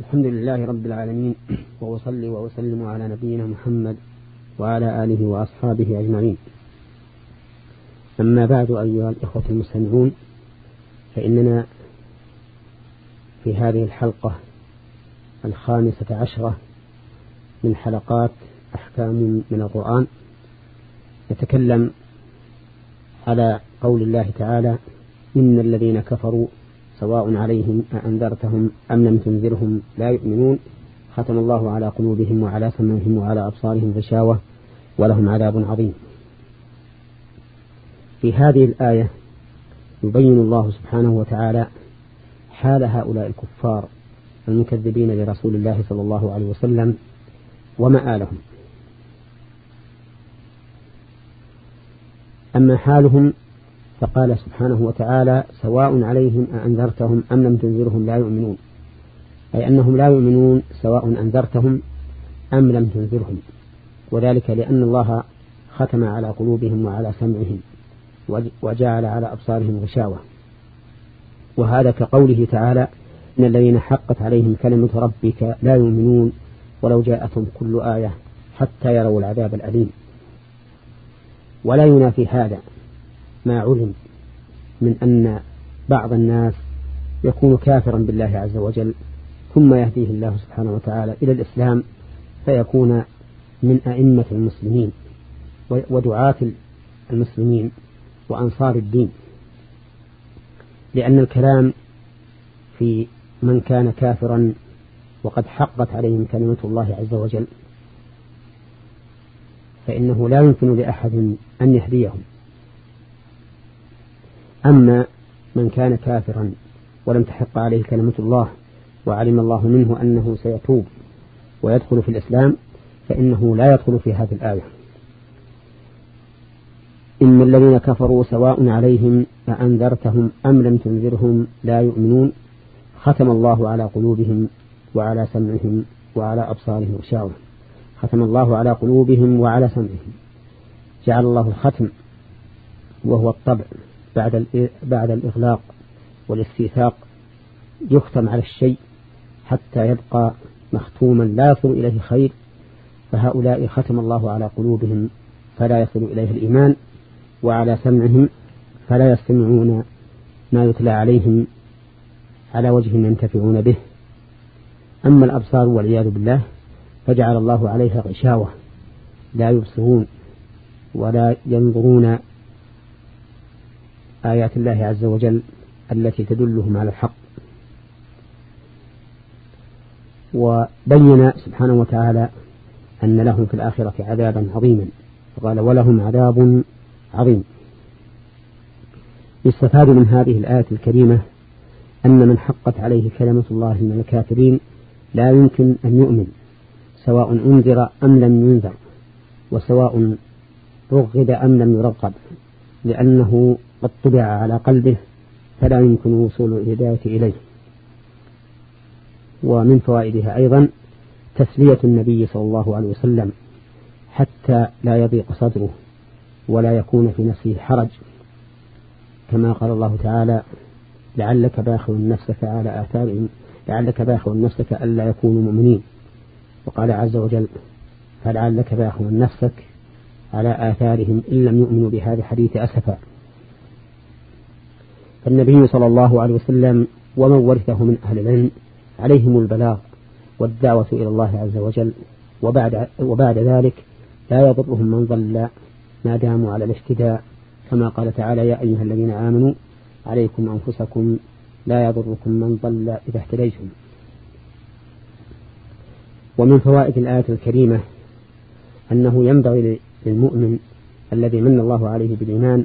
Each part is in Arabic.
الحمد لله رب العالمين وأصلي وأسلم على نبينا محمد وعلى آله وأصحابه أجمعين. أما بعد أيها الإخوة المستمعون فإننا في هذه الحلقة الخامسة عشرة من حلقات أحكام من القرآن نتكلم على قول الله تعالى إن الذين كفروا سواء عليهم أأنذرتهم أم لم تنذرهم لا يؤمنون. ختم الله على قلوبهم وعلى سمعهم وعلى أبصارهم غشاوة ولهم عذاب عظيم. في هذه الآية يبين الله سبحانه وتعالى حال هؤلاء الكفار المكذبين لرسول الله صلى الله عليه وسلم ومآلهم أما حالهم فقال سبحانه وتعالى سواء عليهم أأنذرتهم أم لم تنذرهم لا يؤمنون. أي أنهم لا يؤمنون سواء أنذرتهم أم لم تنذرهم. وذلك لأن الله ختم على قلوبهم وعلى سمعهم وجعل على أبصارهم غشاوة. وهذا كقوله تعالى إن الذين حقت عليهم كلمة ربك لا يؤمنون ولو جاءتهم كل آية حتى يروا العذاب الأليم. ولا ينافي هذا. ما علم من أن بعض الناس يكون كافرا بالله عز وجل ثم يهديه الله سبحانه وتعالى إلى الإسلام فيكون من أئمة المسلمين ودعاة المسلمين وأنصار الدين. لأن الكلام في من كان كافرا وقد حقت عليهم كلمة الله عز وجل فإنه لا يمكن لأحد أن يهديهم. أما من كان كافرا ولم تحق عليه كلمة الله وعلم الله منه أنه سيتوب ويدخل في الإسلام فإنه لا يدخل في هذه الآية. إن الذين كفروا سواء عليهم أأنذرتهم أم لم تنذرهم لا يؤمنون ختم الله على قلوبهم وعلى سمعهم وعلى أبصارهم غشاوة ختم الله على قلوبهم وعلى سمعهم. جعل الله الختم وهو الطبع. بعد بعد الإغلاق والاستيثاق يختم على الشيء حتى يبقى مختوما لا يصل إليه خير فهؤلاء ختم الله على قلوبهم فلا يصل إليه الإيمان وعلى سمعهم فلا يستمعون ما يتلى عليهم على وجه ينتفعون به. أما الأبصار والعياذ بالله فجعل الله عليها غشاوة لا يبصرون ولا ينظرون آيات الله عز وجل التي تدلهم على الحق. وبين سبحانه وتعالى أن لهم في الآخرة عذابا عظيما. قال ولهم عذاب عظيم. يستفاد من هذه الآية الكريمة أن من حقت عليه كلمة الله من الكافرين لا يمكن أن يؤمن سواء أنذر أم لم ينذر وسواء رغب أم لم يرغب لأنه قد طبع على قلبه فلا يمكن وصول الهداية إليه. ومن فوائدها أيضا تسلية النبي صلى الله عليه وسلم حتى لا يضيق صدره ولا يكون في نفسه حرج. كما قال الله تعالى لعلك باخع نفسك على آثارهم لعلك باخع نفسك ألا يكونوا مؤمنين. وقال عز وجل فلعلك باخع نفسك على آثارهم إن لم يؤمنوا بهذا الحديث أسفا. فالنبي صلى الله عليه وسلم ومن ورثه من أهل العلم عليهم البلاغ والدعوة إلى الله عز وجل. وبعد, وبعد ذلك لا يضرهم من ضل ما داموا على الاهتداء كما قال تعالى يا أيها الذين آمنوا عليكم أنفسكم لا يضركم من ضل إذا اهتديتم. ومن فوائد الآية الكريمة أنه ينبغي للمؤمن الذي من الله عليه بالإيمان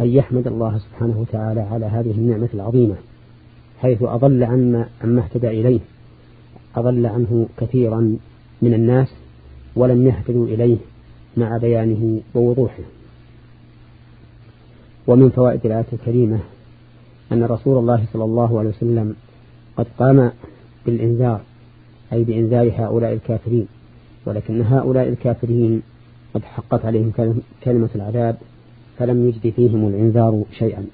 أن يحمد الله سبحانه وتعالى على هذه النعمة العظيمة حيث أضل عما عما اهتدى إليه أضل عنه كثيرا من الناس ولم يهتدوا إليه مع بيانه ووضوحه. ومن فوائد الآية الكريمة أن رسول الله صلى الله عليه وسلم قد قام بالإنذار أي بإنذار هؤلاء الكافرين ولكن هؤلاء الكافرين قد حقت عليهم كلمة العذاب فلم يجد فيهم الإنذار شيئا.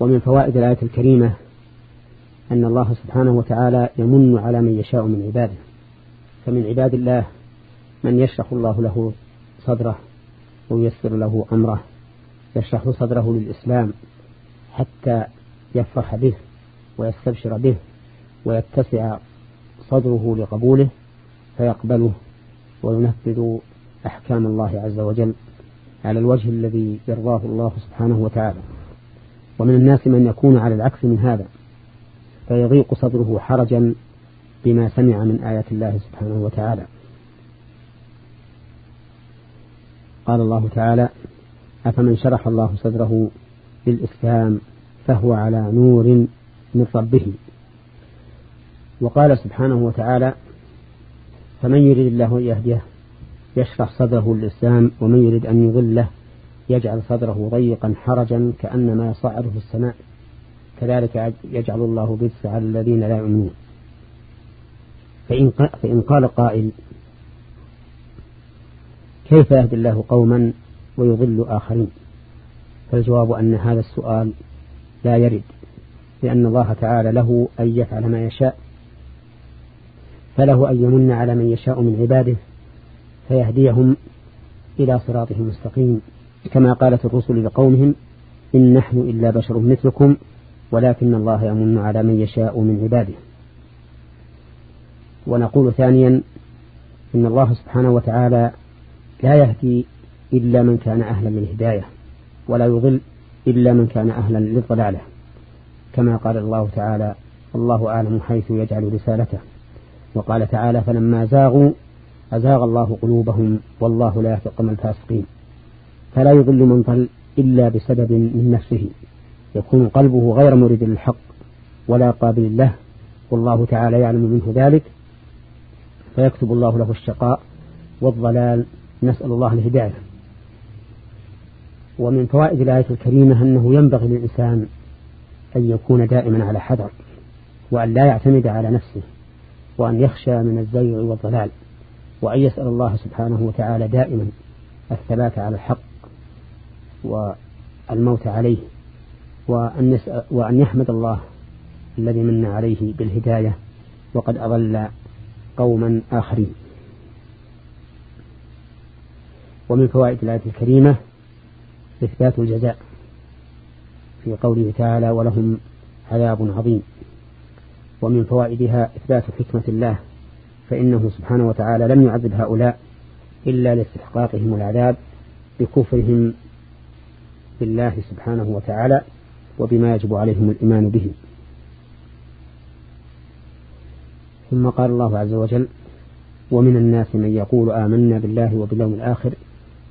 ومن فوائد الآية الكريمة أن الله سبحانه وتعالى يمن على من يشاء من عباده. فمن عباد الله من يشرح الله له صدره وييسر له أمره. يشرح صدره للإسلام حتى يفرح به ويستبشر به ويتسع صدره لقبوله فيقبله وينفذ أحكام الله عز وجل. على الوجه الذي يرضاه الله سبحانه وتعالى. ومن الناس من يكون على العكس من هذا فيضيق صدره حرجا بما سمع من آيات الله سبحانه وتعالى. قال الله تعالى أفمن شرح الله صدره للإسلام فهو على نور من ربه. وقال سبحانه وتعالى فمن يريد الله يهديه يشرح صدره للإسلام ومن يريد أن يضله يجعل صدره ضيقا حرجا كأنما يصعد في السماء. كذلك يجعل الله بث على الذين لا يؤمنون. فإن, فإن قال قائل كيف يهدي الله قوما ويضل آخرين؟ فالجواب أن هذا السؤال لا يرد لأن الله تعالى له أن يفعل ما يشاء فله أن يمن على من يشاء من عباده فيهديهم إلى صراطه المستقيم. كما قالت الرسل لقومهم إن نحن إلا بشر مثلكم ولكن الله يمن على من يشاء من عباده. ونقول ثانيا إن الله سبحانه وتعالى لا يهدي إلا من كان أهلا للهداية ولا يضل إلا من كان أهلا للضلالة. كما قال الله تعالى الله أعلم حيث يجعل رسالته. وقال تعالى فلما زاغوا أزاغ الله قلوبهم والله لا يهدي القوم الفاسقين. فلا يضل من ضل إلا بسبب من نفسه. يكون قلبه غير مريد للحق ولا قابل له. والله تعالى يعلم منه ذلك. فيكتب الله له الشقاء والضلال. نسأل الله الهداية. ومن فوائد الآية الكريمة أنه ينبغي للإنسان أن يكون دائما على حذر وأن لا يعتمد على نفسه وأن يخشى من الزيغ والضلال. وأن يسأل الله سبحانه وتعالى دائما الثبات على الحق والموت عليه وأن, وأن يحمد الله الذي من عليه بالهداية وقد أضل قوما آخرين. ومن فوائد الآية الكريمة إثبات الجزاء في قوله تعالى ولهم عذاب عظيم. ومن فوائدها إثبات حكمة الله فإنه سبحانه وتعالى لم يعذب هؤلاء إلا لاستحقاقهم العذاب بكفرهم بالله سبحانه وتعالى وبما يجب عليهم الإيمان به. ثم قال الله عز وجل ومن الناس من يقول آمنا بالله وباليوم الآخر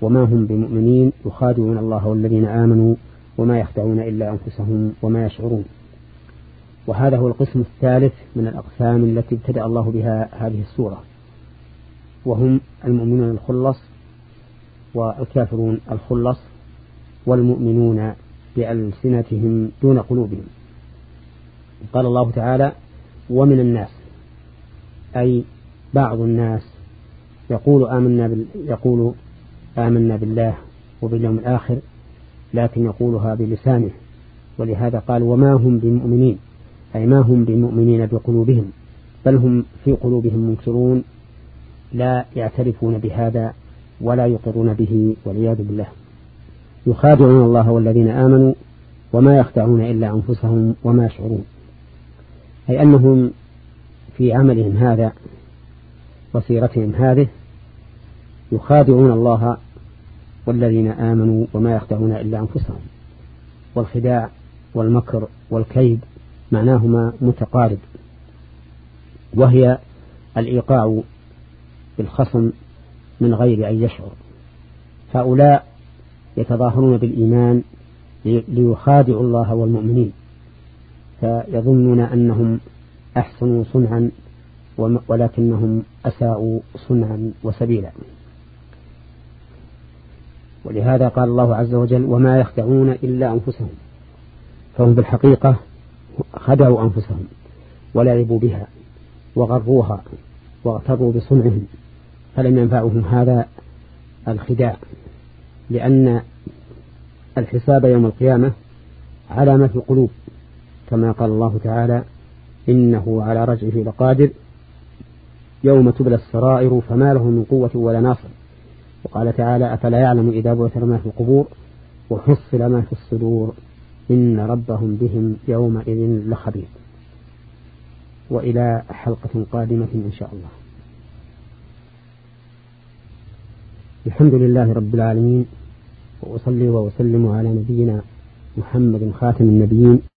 وما هم بمؤمنين يخادعون الله والذين آمنوا وما يخدعون إلا أنفسهم وما يشعرون. وهذا هو القسم الثالث من الأقسام التي ابتدأ الله بها هذه السورة. وهم المؤمنون الخلص والكافرون الخلص والمؤمنون بألسنتهم دون قلوبهم. قال الله تعالى ومن الناس أي بعض الناس يقول آمنا بال يقول آمنا بالله وباليوم الآخر لكن يقولها بلسانه. ولهذا قال وما هم بمؤمنين؟ أي ما هم بمؤمنين بقلوبهم بل هم في قلوبهم منكرون لا يعترفون بهذا ولا يقرون به والعياذ بالله. يخادعون الله والذين آمنوا وما يخدعون إلا أنفسهم وما يشعرون. أي أنهم في عملهم هذا وسيرتهم هذه يخادعون الله والذين آمنوا وما يخدعون إلا أنفسهم. والخداع والمكر والكيد معناهما متقارب وهي الإيقاع بالخصم من غير أن يشعر. هؤلاء يتظاهرون بالإيمان ليخادعوا الله والمؤمنين فيظنون أنهم أحسنوا صنعا ولكنهم أساءوا صنعا وسبيلا. ولهذا قال الله عز وجل وما يخدعون إلا أنفسهم. فهم بالحقيقة خدعوا أنفسهم ولعبوا بها وغروها واغتروا بصنعهم فلم ينفعهم هذا الخداع لأن الحساب يوم القيامة على ما في القلوب كما قال الله تعالى إنه على رجعه لقادر يوم تبلى السرائر فما له من قوة ولا ناصر. وقال تعالى أفلا يعلم إذا بعثر ما في القبور وحصل ما في الصدور. إن ربهم بهم يومئذ لخبير. وإلى حلقة قادمة إن شاء الله. الحمد لله رب العالمين. وأصلي وأسلم على نبينا محمد خاتم النبيين.